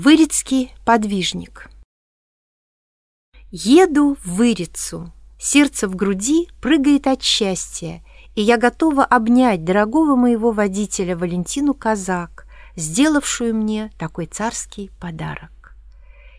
Вырицкий подвижник Еду в Вырицу. Сердце в груди прыгает от счастья, и я готова обнять дорогого моего водителя Валентину Казак, сделавшую мне такой царский подарок.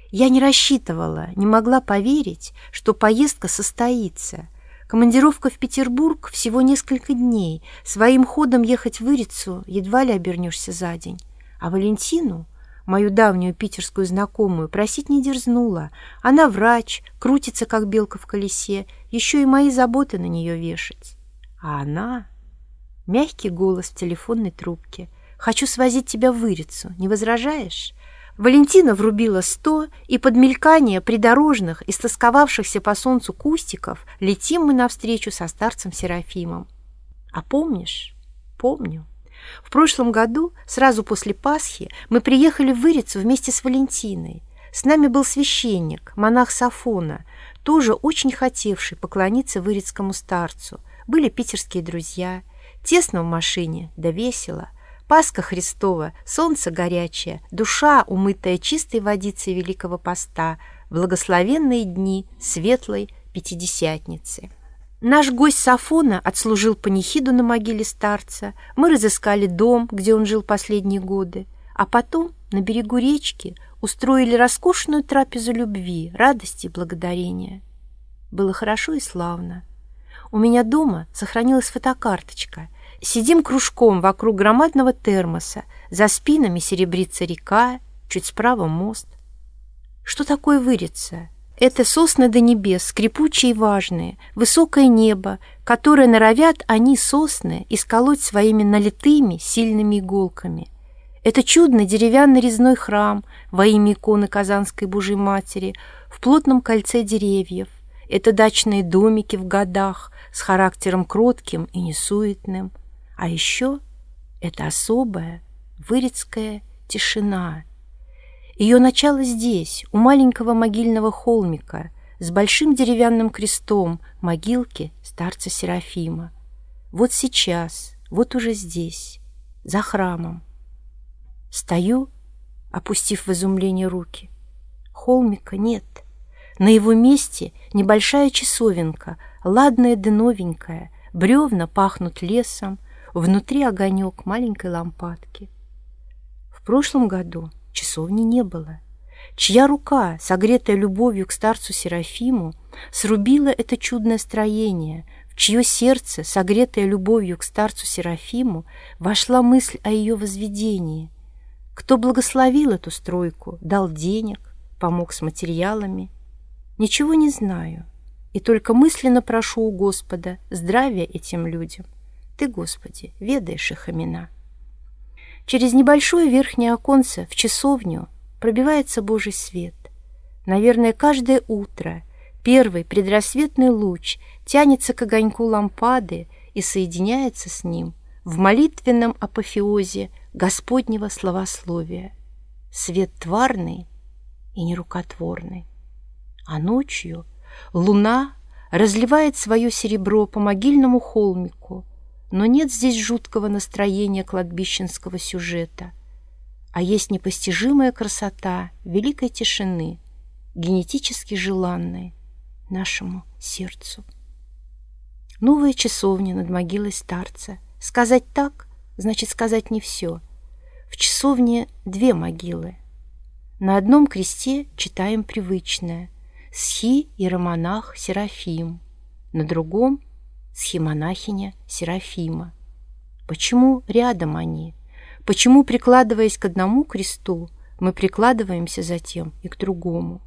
Я не рассчитывала, не могла поверить, что поездка состоится. Командировка в Петербург всего несколько дней. Своим ходом ехать в Вырицу едва ли обернешься за день. А Валентину мою давнюю питерскую знакомую, просить не дерзнула. Она врач, крутится, как белка в колесе, еще и мои заботы на нее вешать. А она... Мягкий голос в телефонной трубке. «Хочу свозить тебя в Вырицу, не возражаешь?» Валентина врубила сто, и под мелькание придорожных, истосковавшихся по солнцу кустиков, летим мы навстречу со старцем Серафимом. А помнишь? Помню. В прошлом году, сразу после Пасхи, мы приехали в Вырицу вместе с Валентиной. С нами был священник, монах Сафона, тоже очень хотевший поклониться вырицкому старцу. Были питерские друзья. Тесно в машине, да весело. Пасха Христова, солнце горячее, душа, умытая чистой водицей Великого Поста, благословенные дни светлой Пятидесятницы. Наш гость Сафона отслужил панихиду на могиле старца. Мы разыскали дом, где он жил последние годы. А потом на берегу речки устроили роскошную трапезу любви, радости и благодарения. Было хорошо и славно. У меня дома сохранилась фотокарточка. Сидим кружком вокруг громадного термоса. За спинами серебрится река, чуть справа мост. Что такое выриться? Это сосны до небес, скрипучие и важные, высокое небо, которое норовят они, сосны, исколоть своими налитыми сильными иголками. Это чудный деревянный резной храм во имя иконы Казанской Божьей Матери в плотном кольце деревьев. Это дачные домики в годах с характером кротким и несуетным. А еще это особая вырицкая тишина — ее начало здесь, у маленького могильного холмика, с большим деревянным крестом могилки старца Серафима. Вот сейчас, вот уже здесь, за храмом. Стою, опустив в изумление руки. Холмика нет. На его месте небольшая часовенка, ладная да новенькая, бревна пахнут лесом, внутри огонек маленькой лампадки. В прошлом году часовни не было. Чья рука, согретая любовью к старцу Серафиму, срубила это чудное строение, в чье сердце, согретое любовью к старцу Серафиму, вошла мысль о ее возведении? Кто благословил эту стройку, дал денег, помог с материалами? Ничего не знаю, и только мысленно прошу у Господа здравия этим людям. Ты, Господи, ведаешь их имена. Через небольшое верхнее оконце в часовню пробивается Божий свет. Наверное, каждое утро первый предрассветный луч тянется к огоньку лампады и соединяется с ним в молитвенном апофеозе Господнего словословия. Свет тварный и нерукотворный. А ночью луна разливает свое серебро по могильному холмику, но нет здесь жуткого настроения кладбищенского сюжета, а есть непостижимая красота великой тишины, генетически желанной нашему сердцу. Новая часовня над могилой старца. Сказать так, значит сказать не все. В часовне две могилы. На одном кресте читаем привычное «Схи иеромонах Серафим», на другом схемонахиня Серафима. Почему рядом они? Почему, прикладываясь к одному кресту, мы прикладываемся затем и к другому?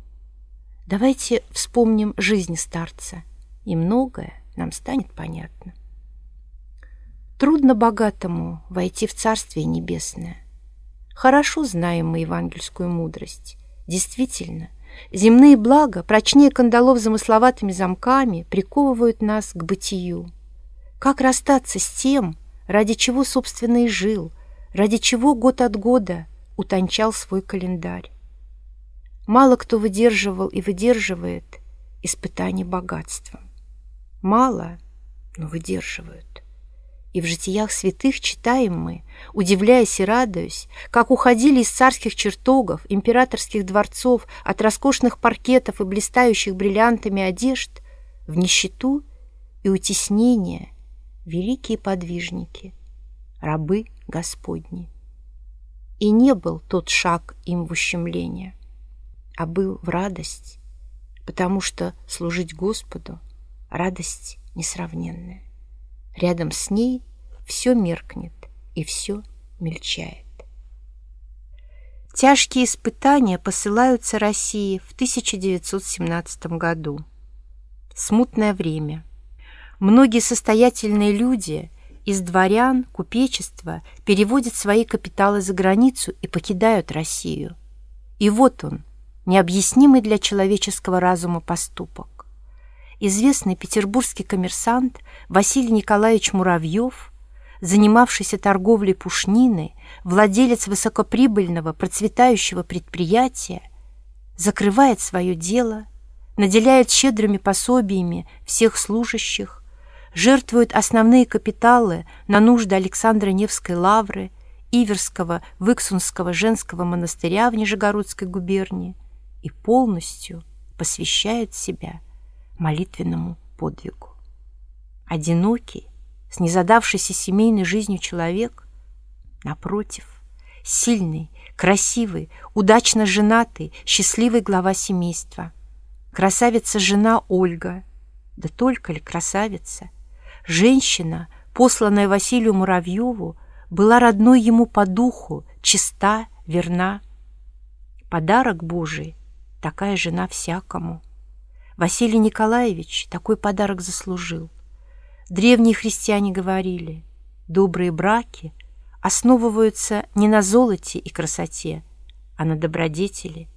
Давайте вспомним жизнь старца, и многое нам станет понятно. Трудно богатому войти в Царствие Небесное. Хорошо знаем мы евангельскую мудрость. Действительно, Земные блага, прочнее кандалов замысловатыми замками, приковывают нас к бытию. Как расстаться с тем, ради чего, собственно, и жил, ради чего год от года утончал свой календарь? Мало кто выдерживал и выдерживает испытание богатством. Мало, но выдерживают. И в житиях святых читаем мы, удивляясь и радуясь, как уходили из царских чертогов, императорских дворцов, от роскошных паркетов и блистающих бриллиантами одежд в нищету и утеснение великие подвижники, рабы Господни. И не был тот шаг им в ущемление, а был в радость, потому что служить Господу — радость несравненная. Рядом с ней все меркнет и все мельчает. Тяжкие испытания посылаются России в 1917 году. Смутное время. Многие состоятельные люди из дворян, купечества переводят свои капиталы за границу и покидают Россию. И вот он, необъяснимый для человеческого разума поступок известный петербургский коммерсант Василий Николаевич Муравьев, занимавшийся торговлей пушниной, владелец высокоприбыльного процветающего предприятия, закрывает свое дело, наделяет щедрыми пособиями всех служащих, жертвует основные капиталы на нужды Александра Невской лавры, Иверского Выксунского женского монастыря в Нижегородской губернии и полностью посвящает себя – молитвенному подвигу. Одинокий, с незадавшейся семейной жизнью человек, напротив, сильный, красивый, удачно женатый, счастливый глава семейства, красавица-жена Ольга, да только ли красавица, женщина, посланная Василию Муравьеву, была родной ему по духу, чиста, верна. Подарок Божий, такая жена всякому. Василий Николаевич такой подарок заслужил. Древние христиане говорили, добрые браки основываются не на золоте и красоте, а на добродетели.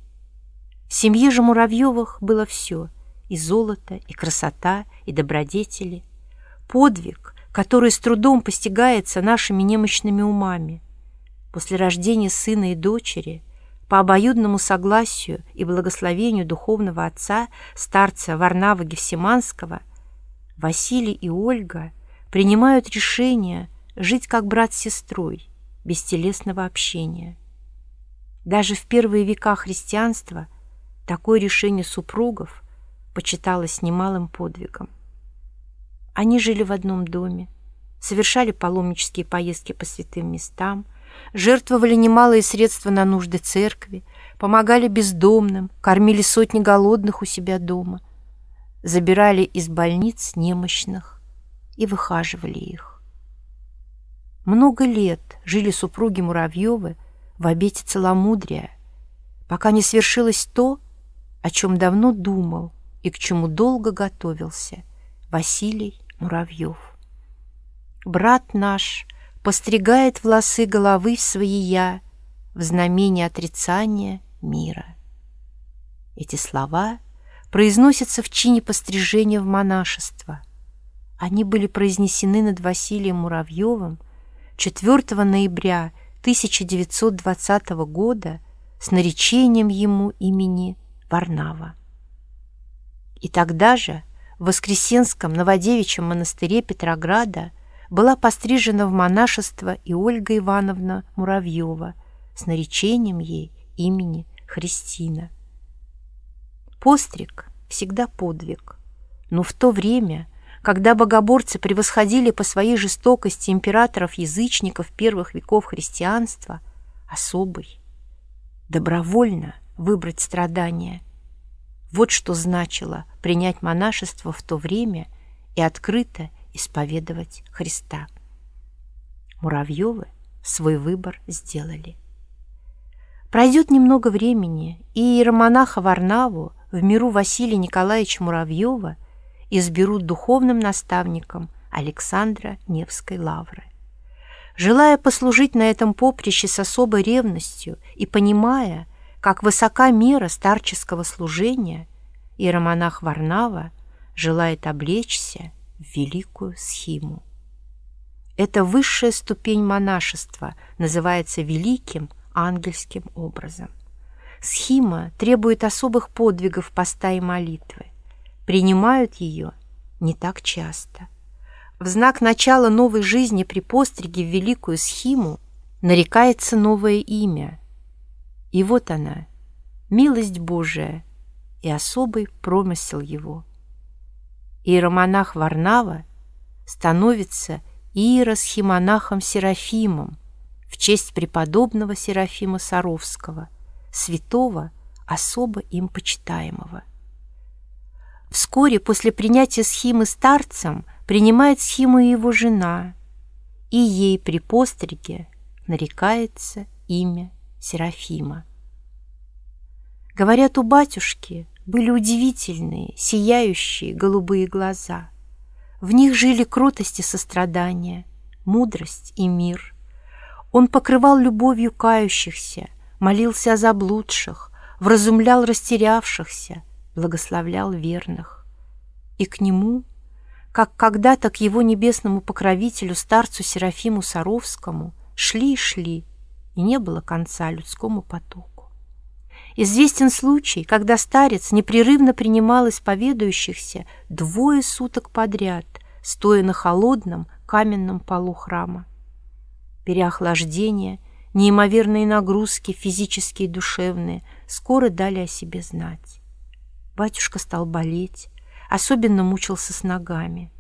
В семье же Муравьевых было все – и золото, и красота, и добродетели. Подвиг, который с трудом постигается нашими немощными умами. После рождения сына и дочери – по обоюдному согласию и благословению духовного отца, старца Варнава Гефсиманского, Василий и Ольга принимают решение жить как брат с сестрой, без телесного общения. Даже в первые века христианства такое решение супругов почиталось немалым подвигом. Они жили в одном доме, совершали паломнические поездки по святым местам, жертвовали немалые средства на нужды церкви, помогали бездомным, кормили сотни голодных у себя дома, забирали из больниц немощных и выхаживали их. Много лет жили супруги Муравьевы в обете целомудрия, пока не свершилось то, о чем давно думал и к чему долго готовился Василий Муравьев. Брат наш постригает волосы головы свои в знамение отрицания мира. Эти слова произносятся в чине пострижения в монашество. Они были произнесены над Василием Муравьевым 4 ноября 1920 года с наречением ему имени Варнава. И тогда же в Воскресенском Новодевичьем монастыре Петрограда была пострижена в монашество и Ольга Ивановна Муравьева с наречением ей имени Христина. Постриг всегда подвиг, но в то время, когда богоборцы превосходили по своей жестокости императоров-язычников первых веков христианства, особый, добровольно выбрать страдания. Вот что значило принять монашество в то время и открыто исповедовать Христа. Муравьевы свой выбор сделали. Пройдет немного времени, и иеромонаха Варнаву в миру Василия Николаевича Муравьева изберут духовным наставником Александра Невской лавры. Желая послужить на этом поприще с особой ревностью и понимая, как высока мера старческого служения, иеромонах Варнава желает облечься великую схиму. Эта высшая ступень монашества называется великим ангельским образом. Схима требует особых подвигов поста и молитвы. Принимают ее не так часто. В знак начала новой жизни при постриге в великую схиму нарекается новое имя. И вот она, милость Божия и особый промысел его. Иеромонах Варнава становится иеросхимонахом Серафимом в честь преподобного Серафима Саровского, святого, особо им почитаемого. Вскоре после принятия схимы старцем принимает схиму и его жена, и ей при постриге нарекается имя Серафима. Говорят, у батюшки были удивительные, сияющие голубые глаза. В них жили кротость и сострадание, мудрость и мир. Он покрывал любовью кающихся, молился о заблудших, вразумлял растерявшихся, благословлял верных. И к нему, как когда-то к его небесному покровителю, старцу Серафиму Саровскому, шли и шли, и не было конца людскому потоку. Известен случай, когда старец непрерывно принимал исповедующихся двое суток подряд, стоя на холодном каменном полу храма. Переохлаждение, неимоверные нагрузки, физические и душевные, скоро дали о себе знать. Батюшка стал болеть, особенно мучился с ногами.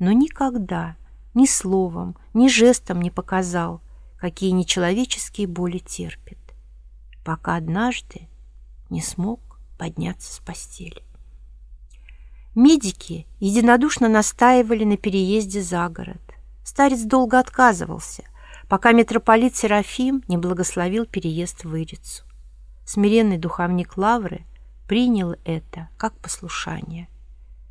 Но никогда ни словом, ни жестом не показал, какие нечеловеческие боли терпит, пока однажды не смог подняться с постели. Медики единодушно настаивали на переезде за город. Старец долго отказывался, пока митрополит Серафим не благословил переезд в Ирицу. Смиренный духовник Лавры принял это как послушание.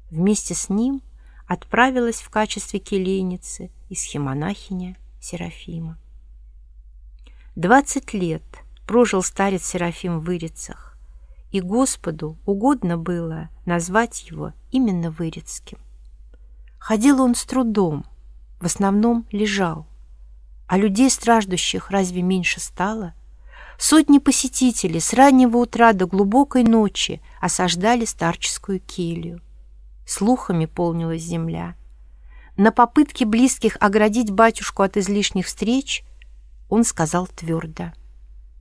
Вместе с ним отправилась в качестве келейницы и схемонахиня Серафима. Двадцать лет прожил старец Серафим в Ирицах, и Господу угодно было назвать его именно Вырицким. Ходил он с трудом, в основном лежал, а людей страждущих разве меньше стало? Сотни посетителей с раннего утра до глубокой ночи осаждали старческую келью. Слухами полнилась земля. На попытке близких оградить батюшку от излишних встреч он сказал твердо.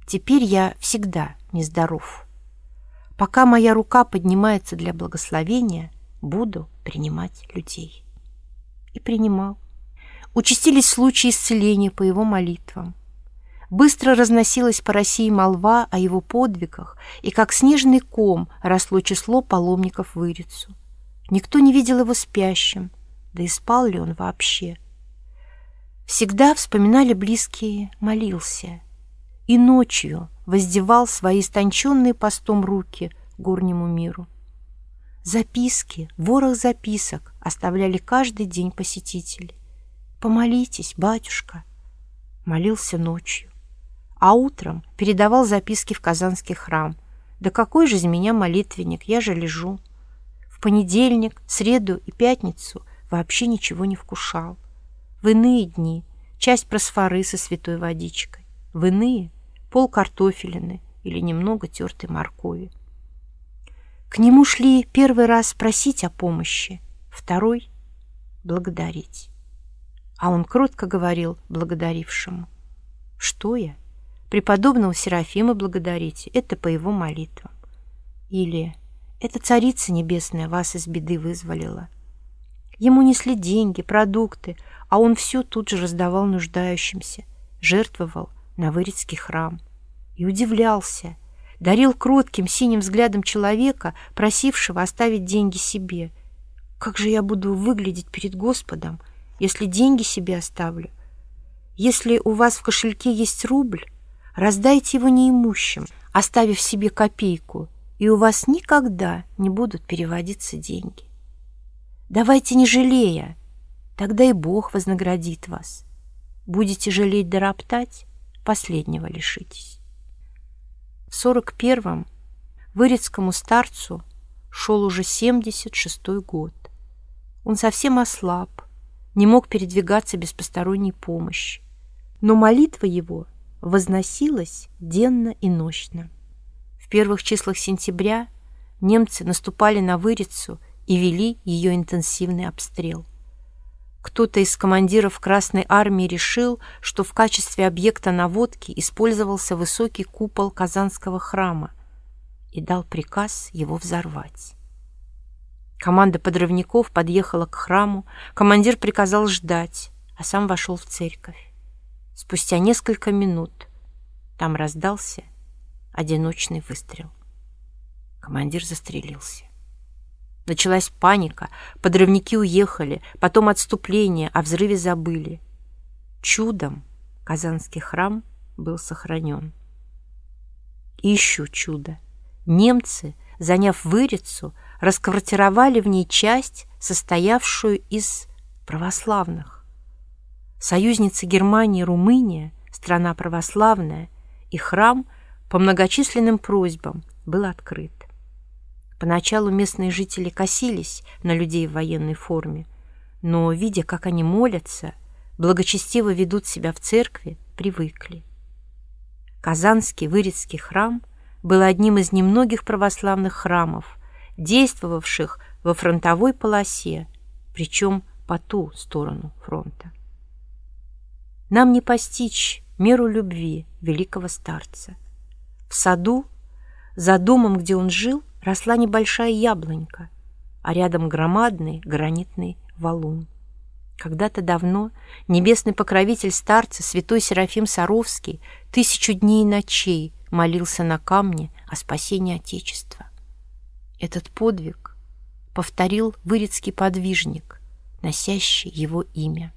«Теперь я всегда нездоров. Пока моя рука поднимается для благословения, буду принимать людей». И принимал. Участились случаи исцеления по его молитвам. Быстро разносилась по России молва о его подвигах, и как снежный ком росло число паломников в Ирицу. Никто не видел его спящим, да и спал ли он вообще. Всегда вспоминали близкие, молился. И ночью воздевал свои истонченные постом руки горнему миру. Записки, ворох записок оставляли каждый день посетители. «Помолитесь, батюшка!» Молился ночью. А утром передавал записки в Казанский храм. «Да какой же из меня молитвенник, я же лежу!» В понедельник, среду и пятницу вообще ничего не вкушал. В иные дни часть просфоры со святой водичкой, в иные пол картофелины или немного тертой моркови. К нему шли первый раз просить о помощи, второй — благодарить. А он кротко говорил благодарившему. «Что я? Преподобного Серафима благодарите, это по его молитвам». Или «Это Царица Небесная вас из беды вызволила». Ему несли деньги, продукты, а он все тут же раздавал нуждающимся, жертвовал на Вырицкий храм. И удивлялся, дарил кротким синим взглядом человека, просившего оставить деньги себе. «Как же я буду выглядеть перед Господом, если деньги себе оставлю. Если у вас в кошельке есть рубль, раздайте его неимущим, оставив себе копейку, и у вас никогда не будут переводиться деньги. Давайте не жалея, тогда и Бог вознаградит вас. Будете жалеть да роптать, последнего лишитесь. В сорок первом Вырицкому старцу шел уже семьдесят шестой год. Он совсем ослаб, не мог передвигаться без посторонней помощи. Но молитва его возносилась денно и нощно. В первых числах сентября немцы наступали на Вырицу и вели ее интенсивный обстрел. Кто-то из командиров Красной Армии решил, что в качестве объекта наводки использовался высокий купол Казанского храма и дал приказ его взорвать. Команда подрывников подъехала к храму, командир приказал ждать, а сам вошел в церковь. Спустя несколько минут там раздался одиночный выстрел. Командир застрелился. Началась паника, подрывники уехали, потом отступление, о взрыве забыли. Чудом Казанский храм был сохранен. И еще чудо. Немцы, заняв Вырицу, расквартировали в ней часть, состоявшую из православных. Союзницы Германии Румыния, страна православная, и храм по многочисленным просьбам был открыт. Поначалу местные жители косились на людей в военной форме, но, видя, как они молятся, благочестиво ведут себя в церкви, привыкли. Казанский Вырицкий храм был одним из немногих православных храмов, действовавших во фронтовой полосе, причем по ту сторону фронта. Нам не постичь меру любви великого старца. В саду, за домом, где он жил, росла небольшая яблонька, а рядом громадный гранитный валун. Когда-то давно небесный покровитель старца, святой Серафим Саровский, тысячу дней и ночей молился на камне о спасении Отечества. Этот подвиг повторил вырицкий подвижник, носящий его имя.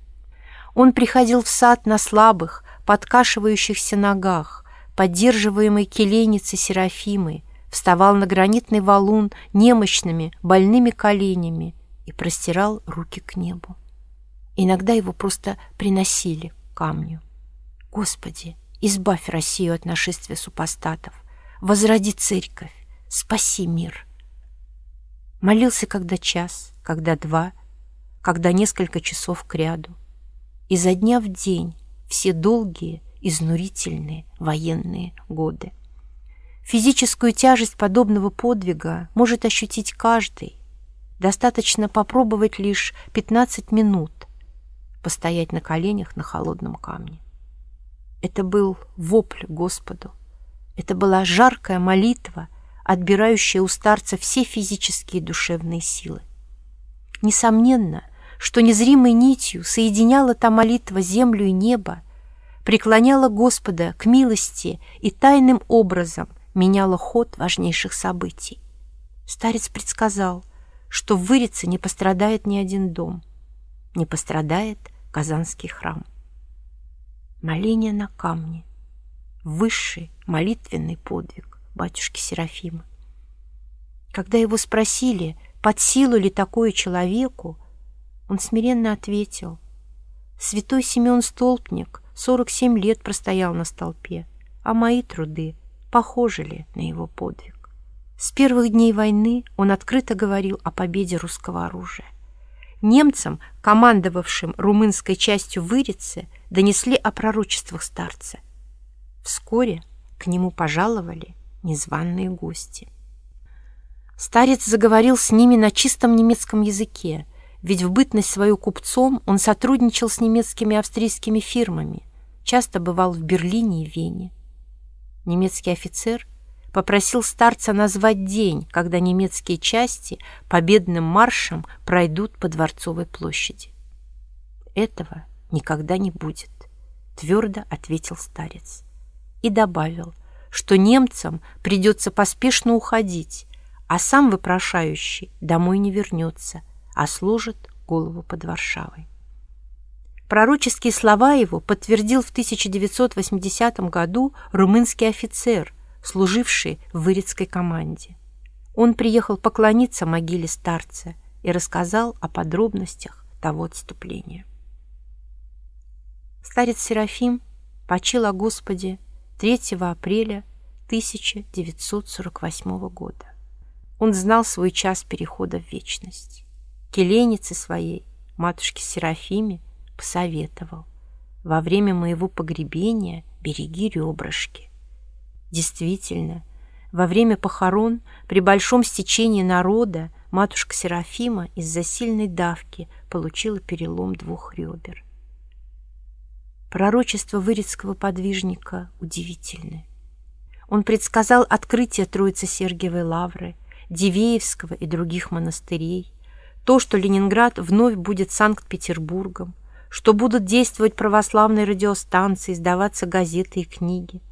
Он приходил в сад на слабых, подкашивающихся ногах, поддерживаемой келейницей Серафимой, вставал на гранитный валун немощными, больными коленями и простирал руки к небу. Иногда его просто приносили к камню. Господи, избавь Россию от нашествия супостатов, возроди церковь, спаси мир. Молился когда час, когда два, когда несколько часов кряду. И за дня в день все долгие, изнурительные военные годы. Физическую тяжесть подобного подвига может ощутить каждый. Достаточно попробовать лишь 15 минут постоять на коленях на холодном камне. Это был вопль Господу. Это была жаркая молитва, отбирающая у старца все физические и душевные силы. Несомненно, что незримой нитью соединяла та молитва землю и небо, преклоняла Господа к милости и тайным образом – меняла ход важнейших событий. Старец предсказал, что в Вырице не пострадает ни один дом, не пострадает Казанский храм. Моление на камне — высший молитвенный подвиг батюшки Серафима. Когда его спросили, под силу ли такое человеку, он смиренно ответил, «Святой Симеон Столпник 47 лет простоял на столпе, а мои труды похожи ли на его подвиг. С первых дней войны он открыто говорил о победе русского оружия. Немцам, командовавшим румынской частью Вырицы, донесли о пророчествах старца. Вскоре к нему пожаловали незваные гости. Старец заговорил с ними на чистом немецком языке, ведь в бытность свою купцом он сотрудничал с немецкими и австрийскими фирмами, часто бывал в Берлине и Вене. Немецкий офицер попросил старца назвать день, когда немецкие части победным маршем пройдут по Дворцовой площади. «Этого никогда не будет», — твердо ответил старец. И добавил, что немцам придется поспешно уходить, а сам вопрошающий домой не вернется, а сложит голову под Варшавой. Пророческие слова его подтвердил в 1980 году румынский офицер, служивший в Вырицкой команде. Он приехал поклониться могиле старца и рассказал о подробностях того отступления. Старец Серафим почил о Господе 3 апреля 1948 года. Он знал свой час перехода в вечность. Келенице своей, матушке Серафиме, посоветовал. Во время моего погребения береги ребрышки. Действительно, во время похорон при большом стечении народа матушка Серафима из-за сильной давки получила перелом двух ребер. Пророчество вырицкого подвижника удивительны. Он предсказал открытие Троицы Сергиевой Лавры, Дивеевского и других монастырей, то, что Ленинград вновь будет Санкт-Петербургом, что будут действовать православные радиостанции, издаваться газеты и книги.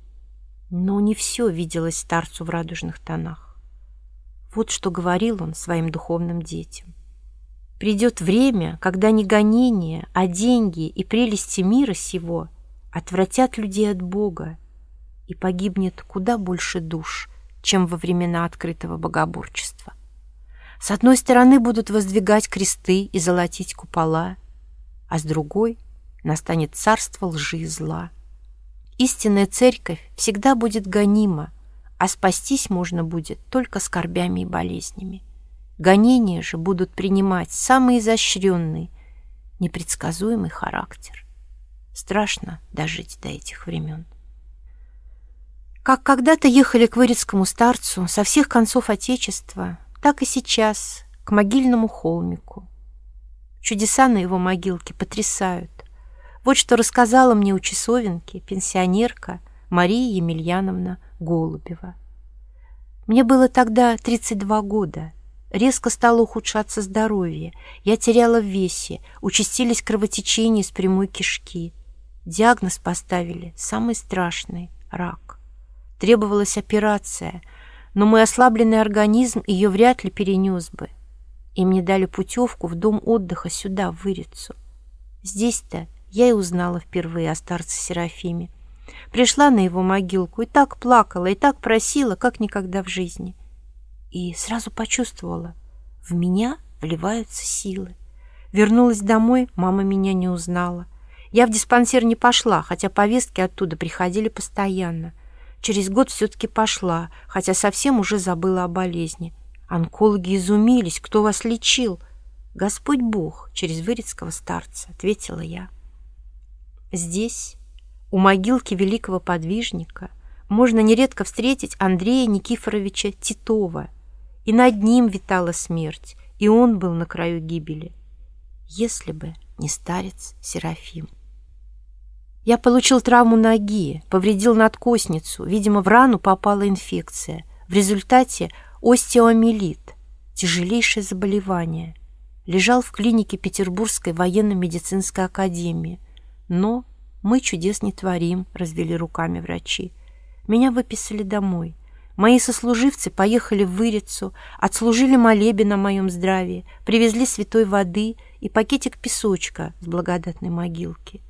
Но не все виделось старцу в радужных тонах. Вот что говорил он своим духовным детям. Придет время, когда не гонения, а деньги и прелести мира сего отвратят людей от Бога, и погибнет куда больше душ, чем во времена открытого богоборчества. С одной стороны будут воздвигать кресты и золотить купола, а с другой настанет царство лжи и зла. Истинная церковь всегда будет гонима, а спастись можно будет только скорбями и болезнями. Гонения же будут принимать самый изощренный, непредсказуемый характер. Страшно дожить до этих времен. Как когда-то ехали к Вырицкому старцу со всех концов Отечества так и сейчас, к могильному холмику. Чудеса на его могилке потрясают. Вот что рассказала мне у часовенки пенсионерка Мария Емельяновна Голубева. Мне было тогда 32 года. Резко стало ухудшаться здоровье. Я теряла в весе, участились кровотечения из прямой кишки. Диагноз поставили самый страшный — рак. Требовалась операция — но мой ослабленный организм ее вряд ли перенес бы. И мне дали путевку в дом отдыха сюда, в Вырицу. Здесь-то я и узнала впервые о старце Серафиме. Пришла на его могилку и так плакала, и так просила, как никогда в жизни. И сразу почувствовала, в меня вливаются силы. Вернулась домой, мама меня не узнала. Я в диспансер не пошла, хотя повестки оттуда приходили постоянно. Через год все-таки пошла, хотя совсем уже забыла о болезни. Онкологи изумились, кто вас лечил? Господь Бог через Вырицкого старца, ответила я. Здесь, у могилки великого подвижника, можно нередко встретить Андрея Никифоровича Титова. И над ним витала смерть, и он был на краю гибели. Если бы не старец Серафим. Я получил травму ноги, повредил надкосницу. Видимо, в рану попала инфекция. В результате остеомиелит, тяжелейшее заболевание. Лежал в клинике Петербургской военно-медицинской академии. Но мы чудес не творим, развели руками врачи. Меня выписали домой. Мои сослуживцы поехали в Вырицу, отслужили молебен на моем здравии, привезли святой воды и пакетик песочка с благодатной могилки.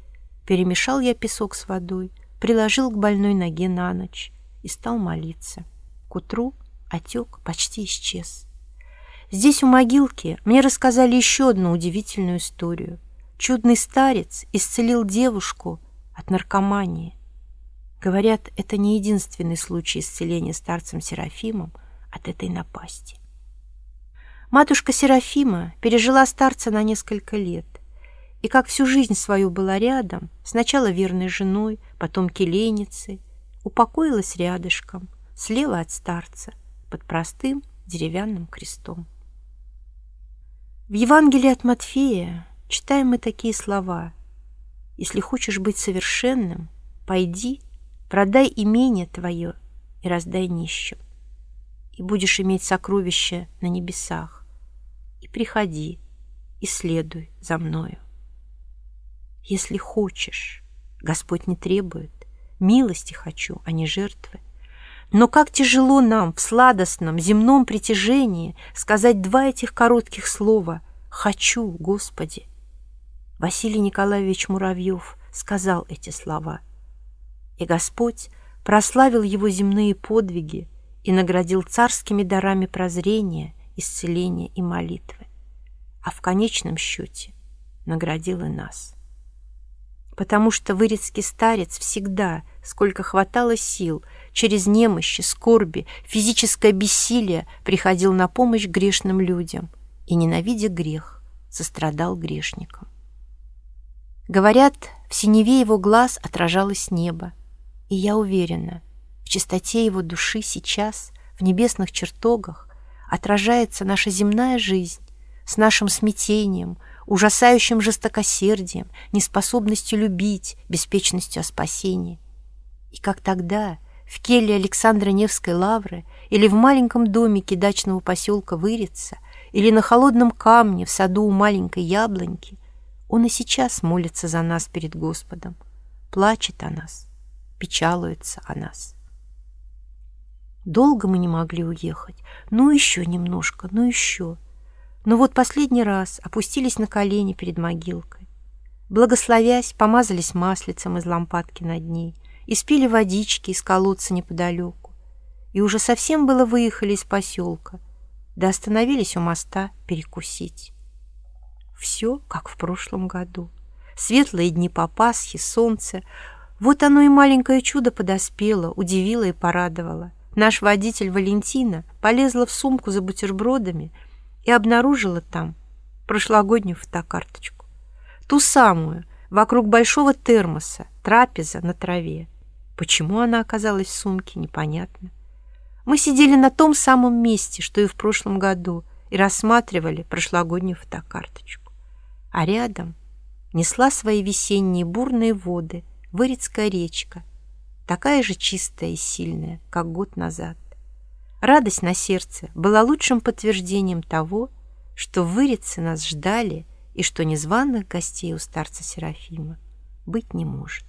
Перемешал я песок с водой, приложил к больной ноге на ночь и стал молиться. К утру отек почти исчез. Здесь, у могилки, мне рассказали еще одну удивительную историю. Чудный старец исцелил девушку от наркомании. Говорят, это не единственный случай исцеления старцем Серафимом от этой напасти. Матушка Серафима пережила старца на несколько лет и как всю жизнь свою была рядом, сначала верной женой, потом келейницей, упокоилась рядышком, слева от старца, под простым деревянным крестом. В Евангелии от Матфея читаем мы такие слова «Если хочешь быть совершенным, пойди, продай имение твое и раздай нищим, и будешь иметь сокровища на небесах, и приходи, и следуй за мною» если хочешь. Господь не требует. Милости хочу, а не жертвы. Но как тяжело нам в сладостном земном притяжении сказать два этих коротких слова «Хочу, Господи». Василий Николаевич Муравьев сказал эти слова. И Господь прославил его земные подвиги и наградил царскими дарами прозрения, исцеления и молитвы. А в конечном счете наградил и нас потому что вырецкий старец всегда, сколько хватало сил, через немощи, скорби, физическое бессилие приходил на помощь грешным людям и, ненавидя грех, сострадал грешникам. Говорят, в синеве его глаз отражалось небо, и я уверена, в чистоте его души сейчас, в небесных чертогах, отражается наша земная жизнь с нашим смятением, ужасающим жестокосердием, неспособностью любить, беспечностью о спасении. И как тогда, в келье Александра Невской лавры или в маленьком домике дачного поселка Вырица, или на холодном камне в саду у маленькой яблоньки, он и сейчас молится за нас перед Господом, плачет о нас, печалуется о нас. Долго мы не могли уехать. Ну, еще немножко, ну, еще. Но вот последний раз опустились на колени перед могилкой. Благословясь, помазались маслицем из лампадки над ней, испили водички из колодца неподалеку. И уже совсем было выехали из поселка, да остановились у моста перекусить. Все, как в прошлом году. Светлые дни по Пасхе, солнце. Вот оно и маленькое чудо подоспело, удивило и порадовало. Наш водитель Валентина полезла в сумку за бутербродами и обнаружила там прошлогоднюю фотокарточку. Ту самую, вокруг большого термоса, трапеза на траве. Почему она оказалась в сумке, непонятно. Мы сидели на том самом месте, что и в прошлом году, и рассматривали прошлогоднюю фотокарточку. А рядом несла свои весенние бурные воды Вырицкая речка, такая же чистая и сильная, как год назад. Радость на сердце была лучшим подтверждением того, что в Вырице нас ждали и что незваных гостей у старца Серафима быть не может.